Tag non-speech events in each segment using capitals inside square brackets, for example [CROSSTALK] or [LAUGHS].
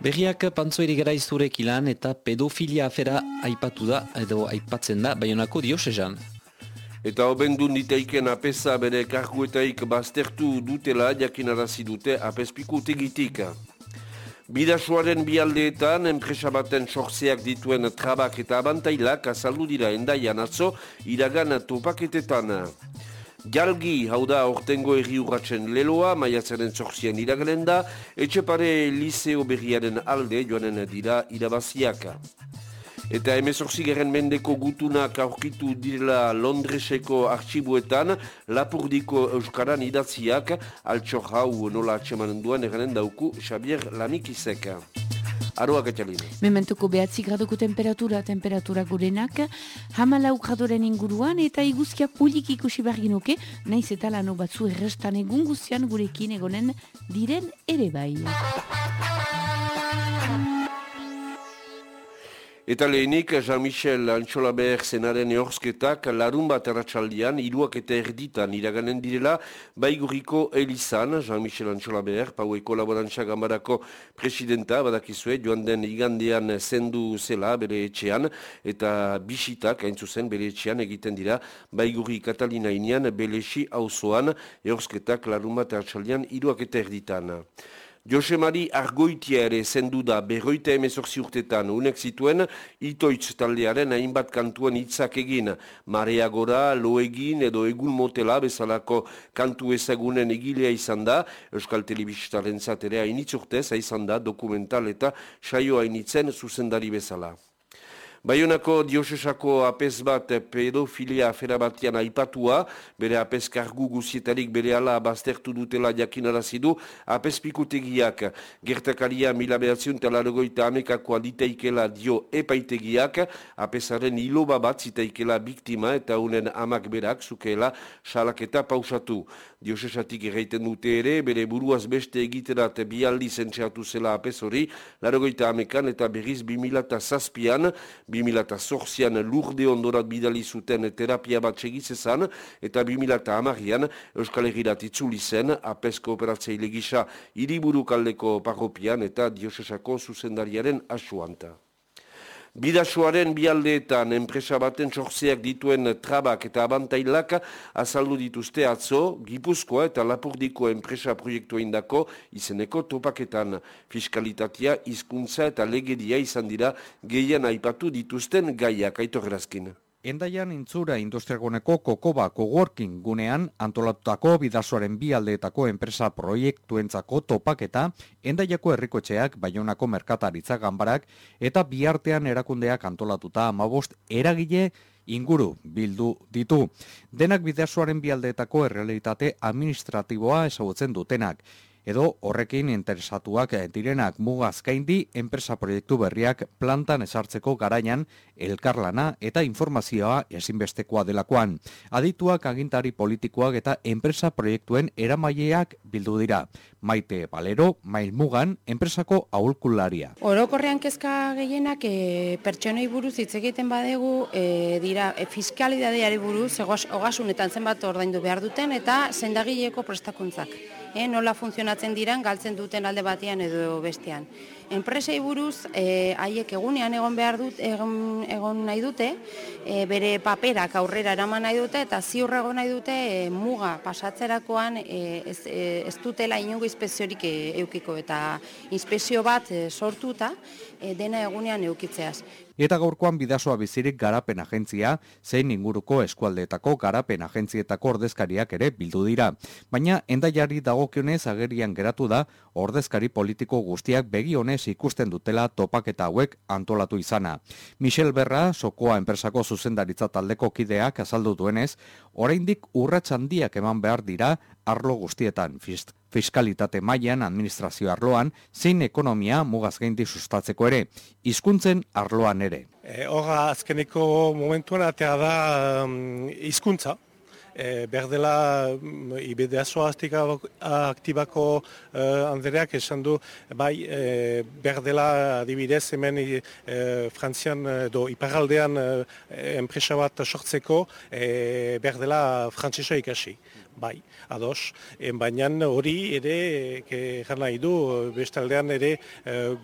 Berriak pantzoeri gara izurek ilan eta pedofilia afera aipatu da, edo aipatzen da, baionako diosezan. Eta obendu niteiken apesa bere karguetaik baztertu dutela jakinarazi dute apespiku tegitik. Bidasuaren bialdeetan, enpresa baten sortzeak dituen trabak eta abantailak azaldu dira endaian atzo iragan topaketetan. Jalgi, hau da, ortengo erri urratzen leloa, maiatzaren zortzien iragelen da, etxepare liceo berriaren alde joanen dira irabaziak. Eta emezorzi geren mendeko gutunak aurkitu direla Londreseko arxibuetan, lapurdiko euskaran idatziak, altxor hau nola atxemanen duen eranen dauku Xabier Lanikizek. Aroak etxalina. Mementuko behatzi graduko temperatura, temperatura gurenak, hamalau gradoren inguruan eta iguzkiak pulik ikusi behar ginuke, naiz eta lano batzu errestan egun guztian gurekin egonen diren ere bai. Eta lehenik, Jean-Michel Antxolaber zenaren eorzketak larun bat erratxaldian, iruak eta erditan iraganen direla, baiguriko Elizan, Jean-Michel Antxolaber, Paueko kolaborantza gambarako presidenta, badakizue, joan den igandean zendu zela bere etxean, eta bisitak, hain zuzen, bere etxean egiten dira, baiguri Katalina inean, belesi hauzoan, eorzketak larun bat erratxaldian, iruak eta erditan. Josemari Argoitia ere zendu da berroita emezorzi urtetan unek zituen itoitz taldearen hainbat kantuen hitzak egin. Marea gora, lo egin edo egun motela bezalako kantu ezagunen egilea izan da, Euskal Telebistaren zaterea initzurtez izan da dokumental eta saio hainitzen zuzendari bezala. Baionako diosesako apes bat pedofilia afera batian aipatua, bere apes kargu guzietarik bere ala baztertu dutela jakinarazidu, apes pikutegiak. Gertakaria mila behatziun talargoita amekakoa diteikela dio epaitegiak, apesaren iloba bat ziteikela biktima eta unen amak berak zukeela salaketa pausatu. Diosesatik erraiten dute ere, bere buruaz beste egiterat bialdi zentxeatu zela apes hori, largoita amekan eta berriz 2006an, 2008an lurde ondorat bidali zuten terapia bat segizezan, eta 2008an Euskal Herrirat itzuli zen, apes kooperatzeile gisa iriburu kaldeko parropian eta diosesako zuzendariaren asuanta. Bidasoaren bialdeetan enpresa baten sortzeak dituen trabak eta abantailak azaldu dituzte atzo, Gipuzkoa eta Lapurdiko enpresa proiektua indako izeneko topaketan. Fiskalitatea, hizkuntza eta legedia izan dira gehien aipatu dituzten gaiak aitorrazkin. Endaian intzura industriaguneko kokoba coworking gunean antolatutako bidazoaren bi aldeetako enpresa proiektuentzako topaketa endaiako herrikotxeak baionako merkataritza ganbarak eta biartean erakundeak antolatuta amabost eragile inguru bildu ditu. Denak bidazoaren bi aldeetako errealitate administratiboa esagutzen dutenak edo horrekin interesatuak direnak mugazkaindi enpresa proiektu berriak plantan esartzeko garaian elkarlana eta informazioa ezinbestekoa delakoan. Adituak agintari politikoak eta enpresa proiektuen eramaileak bildu dira. Maite Balero, Mail Mugan, enpresako aulkularia. Orokorrean kezka gehienak e, pertsonei buruz hitz egiten badegu e, dira e, fiskalidadeari buruz ogasunetan zenbat ordaindu behar duten eta zendagileko prestakuntzak e, nola funtzionatzen diran galtzen duten alde batean edo bestean. Enpresei buruz, e, haiek egunean egon behar dut, egon, egon nahi dute, e, bere paperak aurrera eraman nahi dute, eta ziur egon nahi dute e, muga pasatzerakoan e, ez, ez dutela inungo inspeziorik e, eukiko, eta inspezio bat e, sortuta e, dena egunean eukitzeaz. Eta gaurkoan bidasoa bizirik garapen agentzia, zein inguruko eskualdeetako garapen agentzietako ordezkariak ere bildu dira. Baina endaiari dagokionez agerian geratu da ordezkari politiko guztiak begi honez ikusten dutela topaketa hauek antolatu izana. Michel Berra, sokoa enpresako zuzendaritza taldeko kideak azaldu duenez, oraindik urrats handiak eman behar dira arlo guztietan fiskalitate mailan administrazio arloan zein ekonomia mugaz gaindi sustatzeko ere hizkuntzen arloan ere. E, Horra azkeneko momentuan atea da um, hizkuntza. E, berdela mm, IBDASO aktibako uh, Andreak esan du bai e, berdela adibidez hemen e, frantzian do iparaldean e, enpresa bat sortzeko e, berdela frantzesa ikasi bai, ados, en baina hori ere, jan nahi du, bestaldean ere,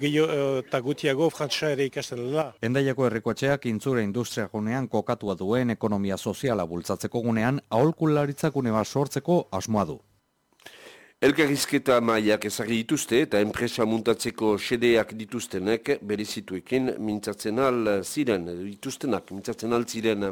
gehiago eta gutiago frantsa ere ikasten dela. Endaiako errekoatxeak intzure industria gunean kokatua duen ekonomia soziala bultzatzeko gunean, aholkularitzak gune bat sortzeko asmoa du. Elkarrizketa maiak ezagri dituzte eta enpresa muntatzeko sedeak dituztenek berezituekin mintzatzen al ziren, dituztenak mintzatzen al ziren.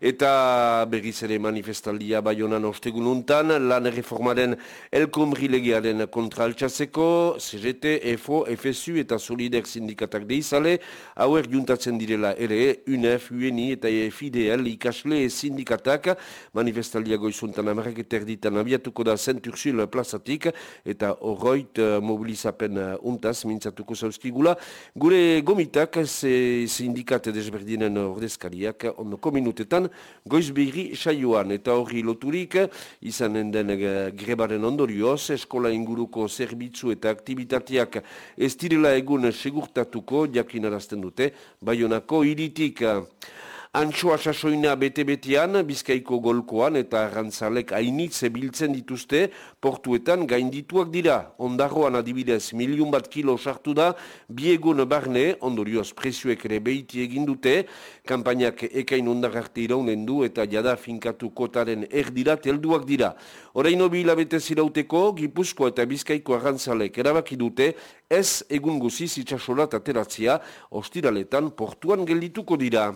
Eta berriz ere manifestaldia baionan ostegun untan, lan reformaren elkomrilegiaren kontra altsatzeko, CGT, EFO, FSU eta Solider sindikatak deizale, hauer juntatzen direla ere, UNEF, UNI eta FIDL ikasle sindikatak, manifestaldia goizuntan amareketer ditan abiatuko da Zentursul plaza eta horroit uh, mobilizapen uh, untaz mintzatuko zauzkigula. Gure gomitak ze sindikate desberdinen ordezkariak ondoko minutetan goiz behiri saioan eta horri loturik izan den uh, grebaren ondorioz eskola inguruko zerbitzu eta aktivitateak ez direla egun segurtatuko jakinarazten dute Baionako iritik Antxoa sasoina bete-betean, bizkaiko golkoan eta arrantzalek hainitze biltzen dituzte, portuetan gaindituak dira. Ondarroan adibidez, miliun bat kilo sartu da, biegun barne, ondorioz presioek ere behiti egin dute, kampainak ekain ondarrarte iraunen du eta jada finkatu kotaren erdirat helduak dira. Horaino bilabete zirauteko, Gipuzko eta Bizkaiko arrantzalek erabaki dute, ez egun guziz itxasorat ateratzia, ostiraletan portuan geldituko dira.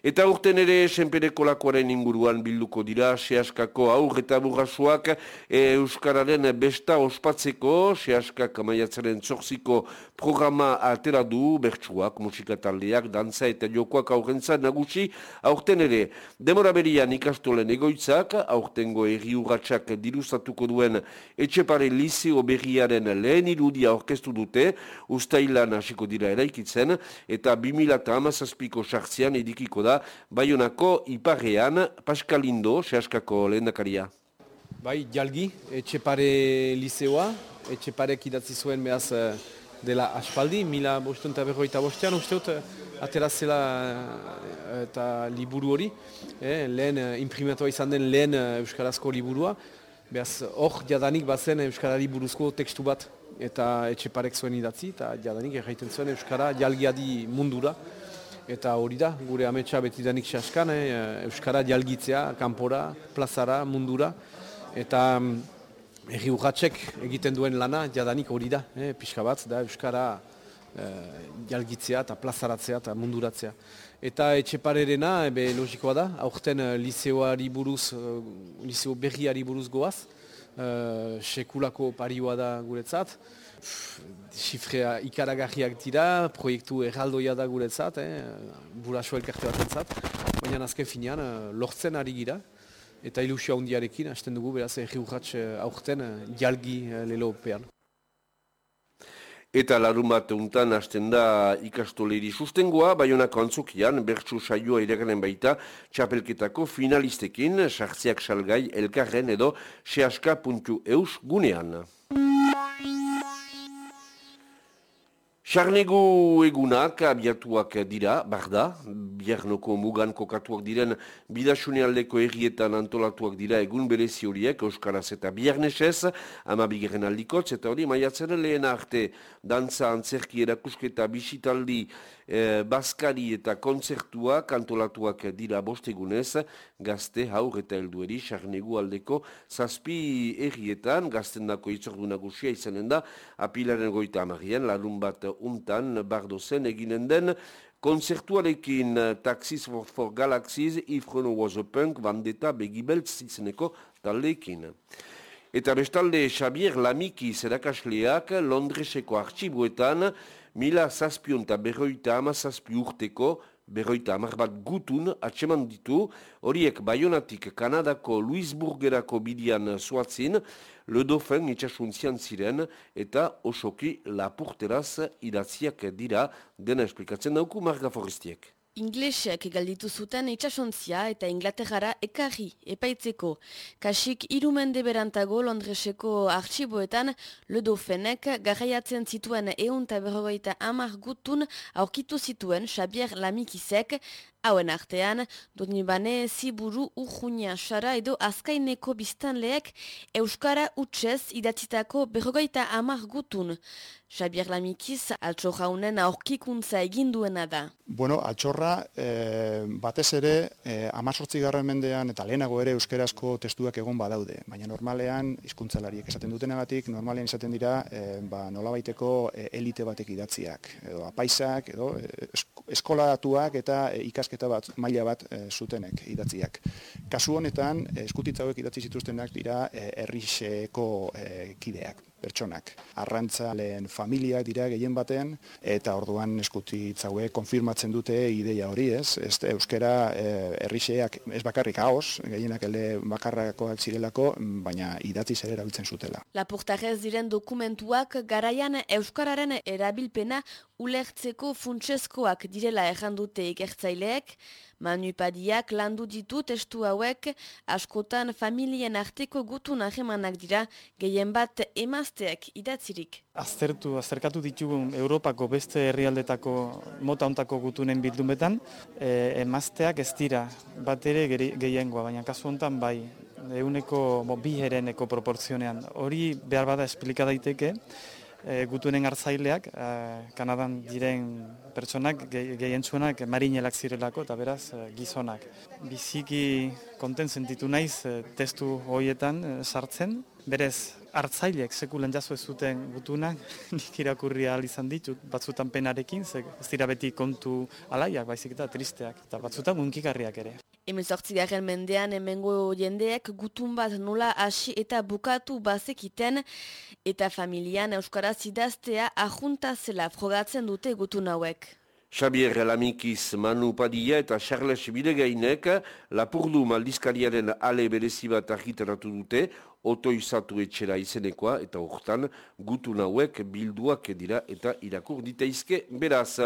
Eta urten ere, senpereko lakoaren inguruan bilduko dira, sehaskako aur eta burrasuak e, Euskararen besta ospatzeko, sehaskak maiatzaren zorziko programa atera du, bertsuak, musikataldeak, dantza eta jokoak aurrentza nagusi, aurten ere, demora berian ikastolen egoitzak, aurtengo erri urratxak dirustatuko duen etxepare lizeo berriaren lehen irudia orkestu dute, ustailan hasiko dira eraikitzen, eta 2000 amazazpiko sartzean edikiko da, da Baionako iparrean Paskalindo, sehaskako lehen dakaria. Bai, jalgi, etxepare liseoa, etxeparek idatzi zuen behaz eh, dela aspaldi, mila bostuen eta berroita bostean, uste dut, eh, aterazela eh, eta liburu hori, eh, lehen imprimatua izan den lehen Euskarazko liburua, behaz hor jadanik bazen Euskarari buruzko tekstu bat, eta etxeparek zuen idatzi, eta jadanik erraiten zuen Euskara jalgiadi mundura, Eta hori da, gure ametsa betidanik saskan, eh, Euskara jalgitzea, kanpora, plazara, mundura. Eta mm, erri urratxek egiten duen lana, jadanik hori da, eh, pixka bat, da Euskara eh, jalgitzea eta plazaratzea eta munduratzea. Eta etxeparerena, ebe logikoa da, aurten uh, liseoari buruz, uh, liseo berriari buruz goaz, uh, sekulako parioa da guretzat, Sifrea ikaragarriak dira, proiektu erraldoia da guretzat, eh, buraso elkarte bat entzat, baina azken finean eh, lortzen ari gira, eta ilusio handiarekin, hasten dugu, beraz, erri urratx eh, aurten eh, jalgi lelo pean. Eta larun bat untan hasten da ikastoleri sustengoa, baionako antzokian, bertsu saioa iraganen baita, txapelketako finalistekin, sartziak salgai, elkarren edo, sehaska.eus gunean. Sarnegu egunak abiatuak dira, barda, biarnoko mugan kokatuak diren bidasune aldeko errietan antolatuak dira egun berezi horiek, Euskaraz eta biarnesez, ama bigeren aldikotz, eta hori maiatzen lehen arte, dantza, antzerki, erakusketa, bisitaldi, e, baskari eta kontzertua kantolatuak dira bostegunez, gazte haur eta heldueri sarnegu aldeko zazpi errietan, gazten dako itzordu nagusia izanen da, apilaren goita amarien, larun bat untan, bardo zen eginen den, Konzertuarekin Taxis for, for Galaxies, Ifrono Was a Punk, Vandeta, Begibeltz izeneko taldeekin. Eta bestalde Xabier Lamiki zerakasleak Londreseko artxibuetan mila zazpion eta berroita ama zazpi urteko, berroita amar bat gutun atseman ditu, horiek bayonatik Kanadako Louisburgerako bidian zuatzin, Le Dauphin itxasuntzian ziren eta osoki lapurteraz idatziak dira dena esplikatzen dauku Marga Forestiek. Inglesek galditu zuten itxasontzia eta Inglaterrara ekarri epaitzeko. Kasik irumende berantago Londreseko arxiboetan Ledofenek garraiatzen zituen eun eta berrogeita amar gutun aurkitu zituen Xabier Lamikizek Hauen artean, Donibane, Ziburu, Urjunia, Sara edo Azkaineko biztanleek Euskara utxez idatzitako berrogeita amar gutun. Xabier Lamikiz, altxorra unen aurkikuntza eginduena da. Bueno, altxorra e, batez ere e, amazortzi garren mendean eta lehenago ere euskarazko testuak egon badaude. Baina normalean, hizkuntzalariek esaten dutenagatik, normalean izaten dira e, ba, nolabaiteko elite batek idatziak. Edo apaisak, edo eskolatuak eta ikasketa bat, maila bat zutenek idatziak. Kasu honetan, eskutitzauek idatzi zituztenak dira errixeko kideak pertsonak. Arrantzaleen familia dira gehien baten, eta orduan eskutitzaue konfirmatzen dute ideia hori, ez? Ez euskera e, ez bakarrik haos, gehienak ele bakarrakoak zirelako, baina idatzi zer erabiltzen zutela. Lapurtarez diren dokumentuak garaian euskararen erabilpena ulertzeko funtsezkoak direla errandute ikertzaileek, manupadiak landu ditu testu hauek askotan familien arteko gutun ahemanak dira gehien bat emazteak idatzirik. Aztertu, azterkatu ditugun Europako beste herrialdetako mota ontako gutunen bildumetan, e, emazteak ez dira bat ere gehiengoa, baina kasu hontan bai, euneko bi hereneko proporzionean. Hori behar bada esplika daiteke, e, gutunen hartzaileak, e, Kanadan diren pertsonak gehien zuenak marinelak zirelako eta beraz e, gizonak. Biziki konten sentitu naiz testu horietan sartzen, berez hartzaileek sekulen jaso ez zuten gutunak, [LAUGHS] nik irakurri ahal izan ditut, batzutan penarekin, ez dira beti kontu alaiak, baizik eta tristeak, eta batzutan unkikarriak ere. Hemezortzigarren mendean emengo jendeek gutun bat nola hasi eta bukatu bazekiten eta familian Euskaraz idaztea ahunta zela frogatzen dute gutun hauek. Xabier Lamikiz Manu Padilla eta Charles Bidegainek Lapurdu maldizkariaren ale berezi bat argitaratu dute, otoizatu etxera izenekoa eta hortan gutu nauek bilduak dira eta irakur diteizke beraz.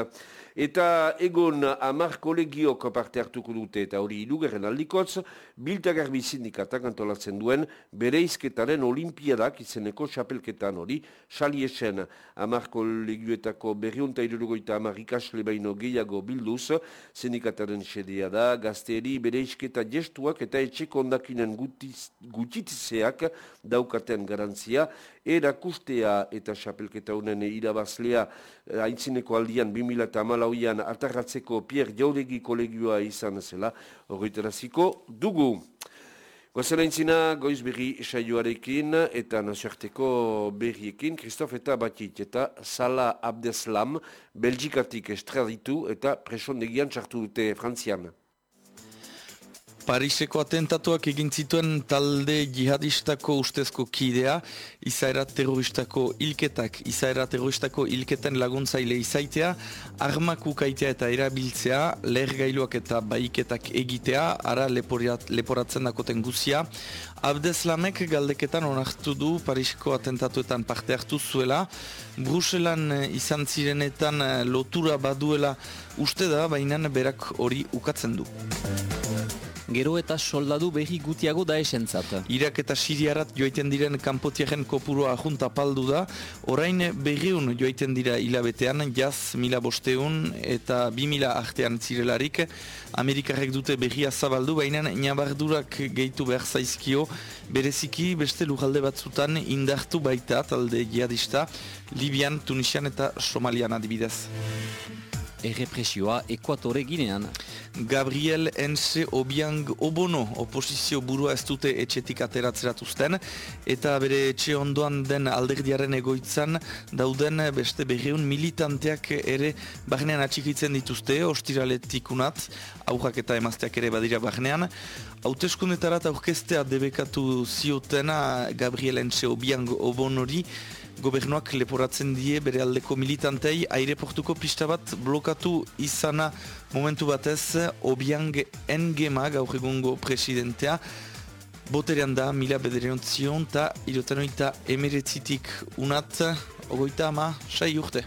Eta egon amar kolegiok parte hartuko dute eta hori ilugerren aldikotz, biltagarbi sindikatak antolatzen duen bere izketaren olimpiadak izeneko xapelketan hori saliesen amar kolegioetako berriunta irurugoita amar ikasle baino gehiago bilduz, sindikataren sedea da, gazteeri bere izketa gestuak eta etxeko ondakinen gutitzeak daukaten garantzia, erakustea eta xapelketa honen irabazlea eh, haintzineko aldian 2008an atarratzeko Pierre Jauregi kolegioa izan zela horretaraziko dugu. Aintzina, goiz berri saioarekin eta nazioarteko berriekin, Kristof eta Batit eta Sala Abdeslam, Belgikatik estraditu eta presondegian txartu dute Frantzian. Pariseko atentatuak egin zituen talde jihadistako ustezko kidea, izaera terroristako ilketak, izaera terroristako ilketen laguntzaile izaitea, armak ukaitea eta erabiltzea, lehergailuak eta baiketak egitea, ara leporatzen dakoten guzia. Abdeslamek galdeketan onartu du Pariseko atentatuetan parte hartu zuela, Bruselan izan zirenetan lotura baduela uste da, baina berak hori ukatzen du gero eta soldadu behi gutiago da esentzat. Irak eta Siriarat joaiten diren kanpotiaren kopurua junta paldu da, orain berriun joaiten dira hilabetean, jaz mila bosteun eta bi mila artean zirelarik, Amerikarek dute berria zabaldu, baina nabardurak gehitu behar zaizkio, bereziki beste lujalde batzutan indartu baita talde jihadista, Libian, Tunisian eta Somalian adibidez errepresioa ekuatore ginean. Gabriel Ense Obiang Obono oposizio burua ez dute etxetik ateratzeratuzten eta bere etxe ondoan den alderdiaren egoitzan dauden beste berreun militanteak ere barnean atxikitzen dituzte ostiraletik unat, aurrak eta emazteak ere badira barnean. Hauteskundetarat aurkestea debekatu ziotena Gabriel Ense Obiang Obonori gobernuak leporatzen die bere aldeko militantei aireportuko pista bat blokatu izana momentu batez Obiang Engema gaur egungo presidentea boterean da mila bedereon zion eta irotanoita emeretzitik unat ogoita ama sai urte.